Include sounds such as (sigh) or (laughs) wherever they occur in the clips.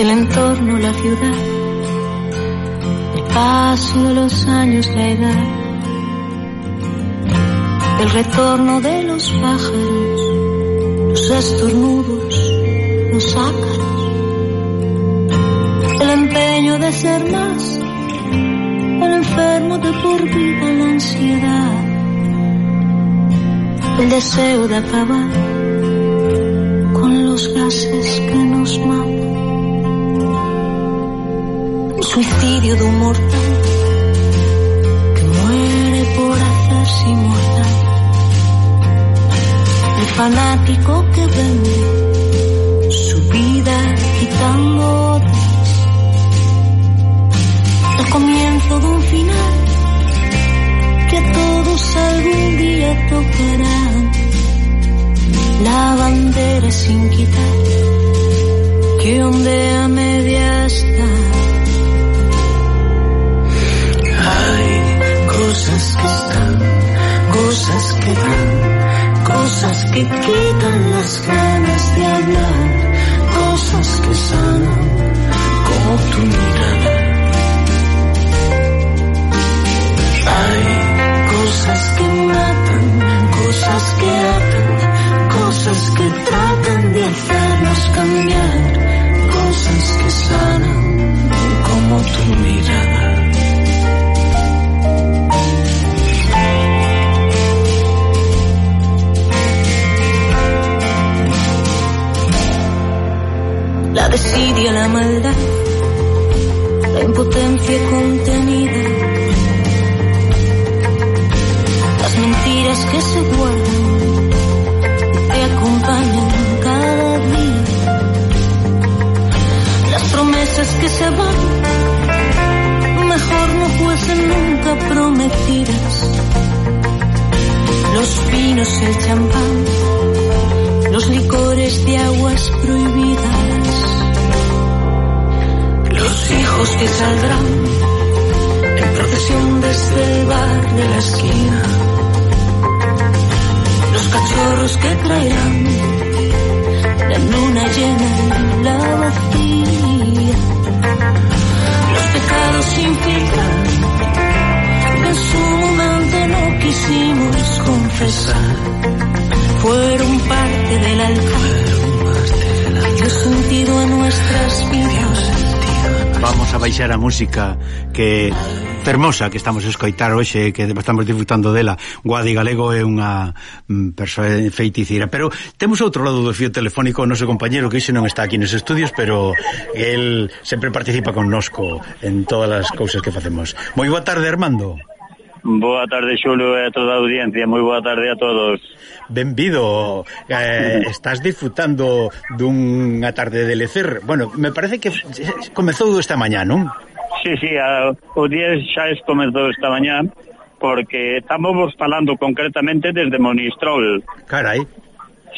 el entorno, la ciudad, el paso de los años, la edad, el retorno de los pájaros, los estornudos, los ácaros, el empeño de ser más, el enfermo de por vida, la ansiedad, el deseo de acabar con los gases que nos matan suicidio de un mortal que muere por hacerse inmortal. El fanático que vende su vida quitando otras. El comienzo de un final que a todos algún día tocará. La bandera sin quitar que ondea cosas que quitan las ganas de hablar, cosas que sanan como tu mirada. Hay cosas que matan, cosas que atan, cosas que tratan de hacernos cambiar, cosas que sanan de la esquina, los cachorros que traerán la luna llena en la vacía, los pecados sin que en su momento no quisimos confesar, fueron parte del altar dio sentido a nuestras vidas Vamos a baixar a música que fermosa que estamos a escoitar hoxe, que estamos disfrutando dela. Guadi Galego é unha mm, persoa feiticeira, pero temos outro lado do fío telefónico o noso compañeiro que hoxe non está aquí nos estudios, pero el sempre participa connosco en todas as cousas que facemos. Moi boa tarde, Armando. Boa tarde, Xulio, e a toda a audiencia. Moi boa tarde a todos. Benvido. Eh, (laughs) estás disfrutando dunha tarde de lecer. Bueno, me parece que comezou esta mañá, non? Sí, sí, a, o día xa es comezou esta mañá porque estamos falando concretamente desde Monistrol. Carai.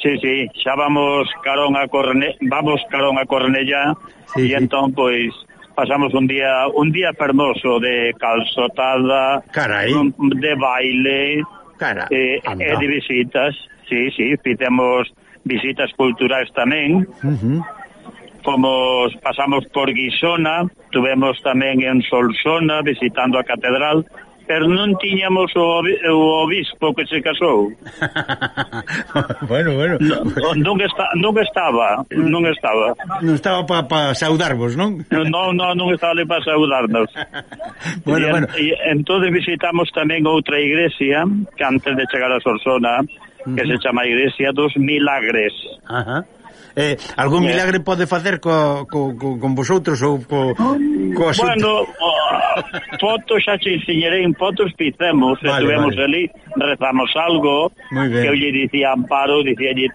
Sí, sí, xa vamos carón a Corne, vamos carón a Cornella sí, e sí. entón pois pasamos un día un día fermoso de calzotada, Carai. de baile, Cara, eh, e eh, de visitas. Sí, sí, fizemos visitas culturais tamén. Uh -huh. Fomos, pasamos por Guisona, tuvemos tamén en Solsona visitando a catedral, pero non tiñamos o, o obispo que se casou. (laughs) bueno, bueno. Non, non, está, non estaba, non estaba. Non estaba para pa saudarvos, non? Non, non, non estaba para saudarnos. (laughs) bueno, e, bueno. E, entón visitamos tamén outra igrexa que antes de chegar a Sorsona, que uh -huh. se chama Iglesia dos Milagres. Ajá. Uh -huh Eh, algún yeah. milagre pode facer co, co, co, con vosotros ou co, co asunto? Bueno, (laughs) fotos xa che enseñarei en fotos fizemos, vale, estuvemos vale. ali, rezamos algo, que eu lle dicía Amparo, dicía lle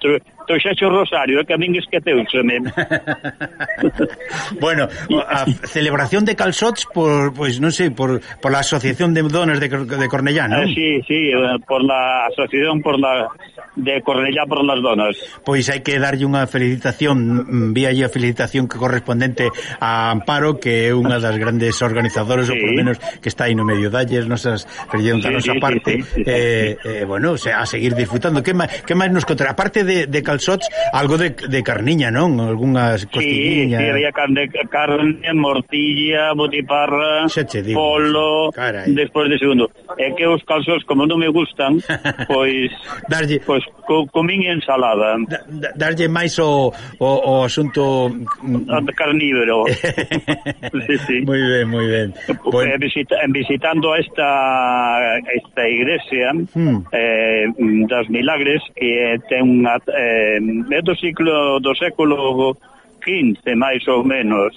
Estou xa xo Rosario, é que a min esqueceuxe (laughs) bueno, a celebración de calzots por, pois pues, non sei, por, por la Asociación de Dones de, de Cornellá, non? Eh, sí, sí, eh, por la Asociación por la de Cornellá por las Donas. Pois hai que darlle unha felicitación, mm, vía a felicitación que correspondente a Amparo, que é unha das grandes organizadoras, sí. ou por menos que está aí no medio dalles, nosas perdieron sí, da nosa sí, parte, sí, sí, sí, eh, sí. eh, bueno, o sea, a seguir disfrutando. Que máis, que máis nos contará? Aparte de, de calzots, calzots algo de, de carniña, non? Algúnas costilliñas. Sí, sí, había carne, carne, mortilla, botiparra, digo, polo, Carai. despois de segundo. É que os calzots, como non me gustan, (laughs) pois, darlle, pois co, comín ensalada. Da, da, darlle máis o, o, o asunto... Carnívoro. (laughs) sí, sí. Moi ben, moi ben. Pues... En, visita, en visitando esta, esta iglesia hmm. eh, mm, das Milagres, que ten unha... Eh, é do ciclo do século XV, máis ou menos,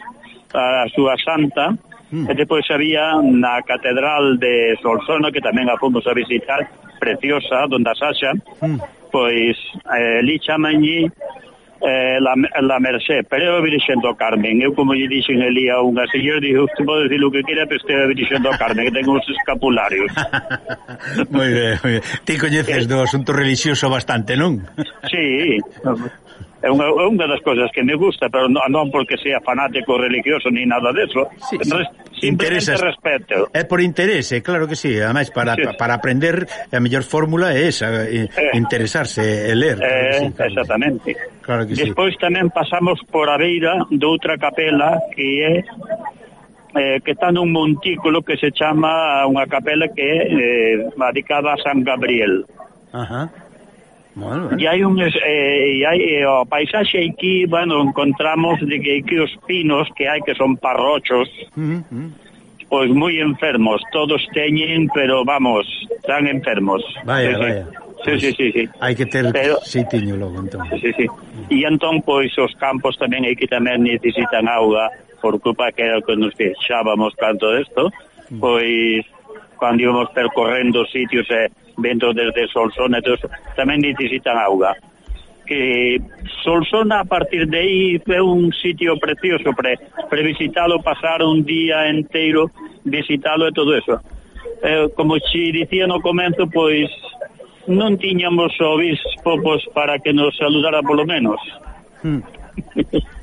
a súa santa, mm. e depois había na Catedral de Solsona, que tamén a fomos a visitar, preciosa, donde a haxa, mm. pois eh, li chamanlle eh, la, la Mercé, pero eu dirixendo ao Carmen. Eu, como lle dixen ali a unha señora, dixo, usted pode dicir o que quera, pero estou dirixendo ao Carmen, que ten uns escapularios. (laughs) moi ben, moi ben. Ti coñeces do asunto religioso bastante, non? sí, (laughs) É unha, é unha das cousas que me gusta, pero non, non porque sea fanático religioso ni nada deso. Sí, Entonces, simplemente respeto. É por interese, claro que sí. Ademais, para, sí. para aprender, a mellor fórmula é esa, eh, eh. interesarse, e ler. Claro eh, sí, claro exactamente. Que. Claro que Despois sí. tamén pasamos por a beira de outra capela que é eh, que está nun montículo que se chama unha capela que é eh, dedicada a San Gabriel. Ajá Bueno, bueno. E hai un eh, e hai, eh, oh, o paisaxe aquí, bueno, encontramos de que, que os pinos que hai que son parrochos, uh -huh. pois moi enfermos, todos teñen, pero vamos, están enfermos. Vaya, sí, vaya. Sí. Pues sí, sí, sí. Hai que ter Pero, sitiño logo, entón. Sí, sí. E entón, pois, os campos tamén aquí tamén necesitan auga, por culpa que era que nos fixábamos tanto desto, mm. pois, cando íbamos percorrendo sitios e eh, vendo desde Solsona, entón, tamén necesitan auga. Que Solsona a partir de aí é un sitio precioso pre, pre visitalo, pasar un día inteiro, visitalo e todo eso. Eh, como xi dicía no comenzo, pois non tiñamos obispo pois, para que nos saludara polo menos. Hmm. (laughs)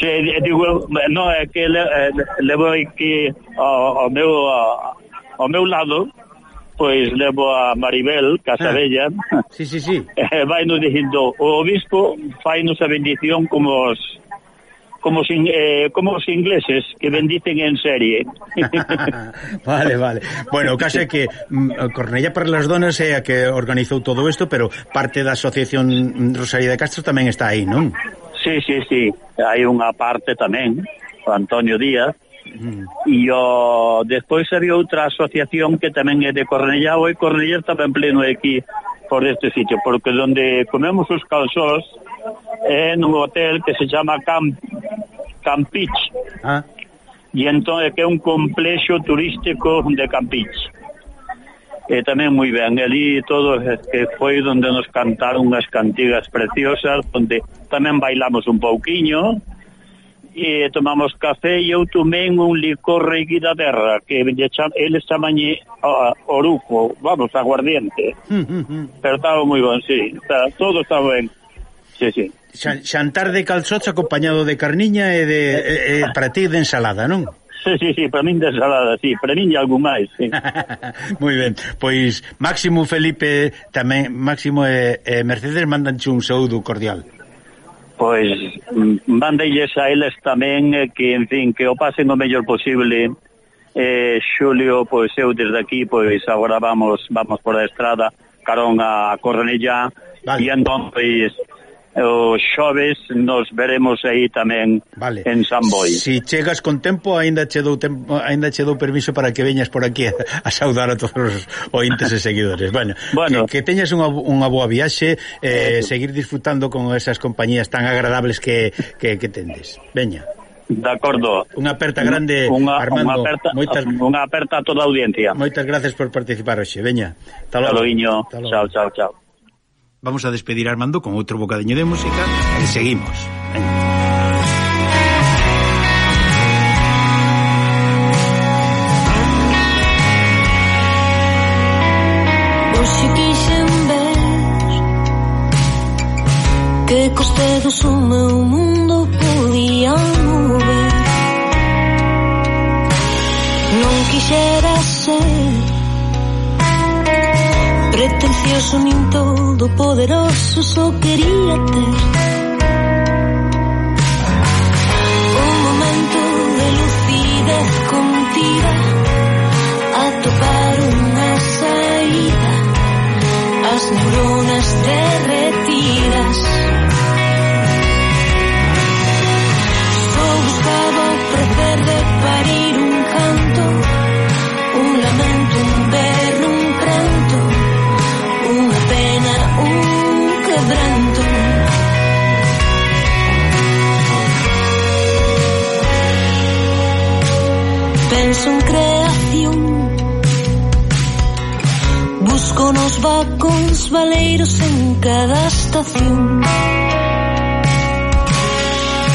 Se, digo, no, é que le, eh, levo aquí ao, ao meu ao meu lado pois levo a Maribel Casabella ah, sí, sí, sí. (laughs) Eh, e vai nos dicindo o obispo fai nos a bendición como os como os, eh, como os ingleses que bendicen en serie. (laughs) (laughs) vale, vale. Bueno, o caso é que mm, Cornella para las Donas é a que organizou todo isto, pero parte da Asociación Rosalía de Castro tamén está aí, non? Sí, sí, sí. Hai unha parte tamén, o Antonio Díaz, e o, despois había outra asociación que tamén é de Cornellá. E Cornellá está ben pleno aquí por este sitio, porque onde comemos os calzós é nun hotel que se chama Camp Campich. Ah. e entón é que é un complexo turístico de Campich. Eh, e tamén moi ben ali todo que foi onde nos cantaron unhas cantigas preciosas onde tamén bailamos un pouquiño e tomamos café e eu tomei un licor reguida terra que cham, eles chamañe a, oruco, vamos, aguardiente (laughs) pero estaba moi bon, sí está, todo está ben sí, sí. Xantar de calzots acompañado de carniña e de e, e, para ti de ensalada, non? (laughs) Sí, sí, sí, para min de ensalada, sí, para min e máis, sí. (laughs) Moi ben, pois Máximo Felipe tamén, Máximo e, e Mercedes mandan un saúdo cordial pois mandeilles mm, a eles tamén eh, que, en fin, que o pasen o mellor posible eh, Xulio, pois eu desde aquí, pois agora vamos vamos por a estrada carón a Cornellá vale. e entón, pois os xoves nos veremos aí tamén vale. en San Boi. Si chegas con tempo, aínda che dou tempo, aínda che dou permiso para que veñas por aquí a, a saudar a todos os ointes e seguidores. Bueno, bueno. Que, que teñas unha, unha boa viaxe, eh, eh seguir disfrutando con esas compañías tan agradables que, que, que tendes. Veña. De acordo. Unha aperta grande, unha, Armando. Unha aperta, moitas, unha aperta a toda a audiencia. Moitas gracias por participar hoxe. Veña. Hasta logo. Chao, chao, chao. Vamos a despedir a Armando con outro bocadiño de música e seguimos. todopoderoso só quería ter un momento de lucidez contigo a topar una salida, las neuronas derretidas. en cada estación.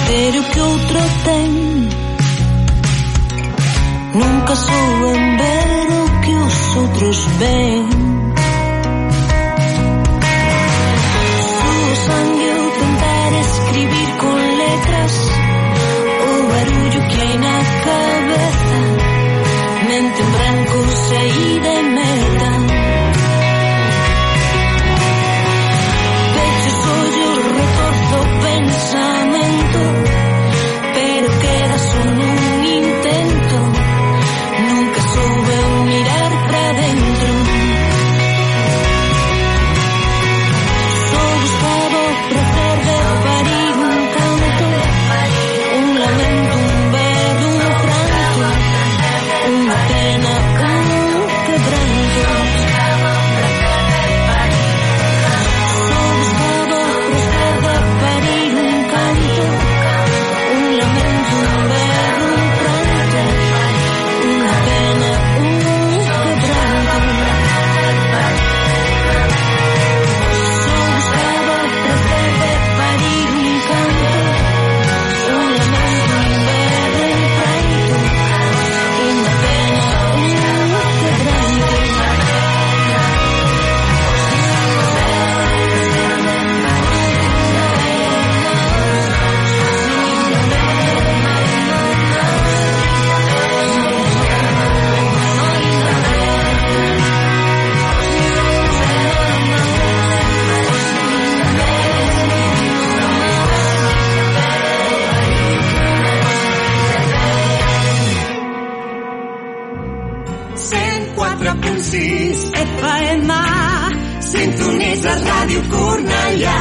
Pero que outro ten Nunca souben ver o que os outros ven. Suo sangue eu tentar escribir con letras O barullo que hai na cabeza Mente en branco se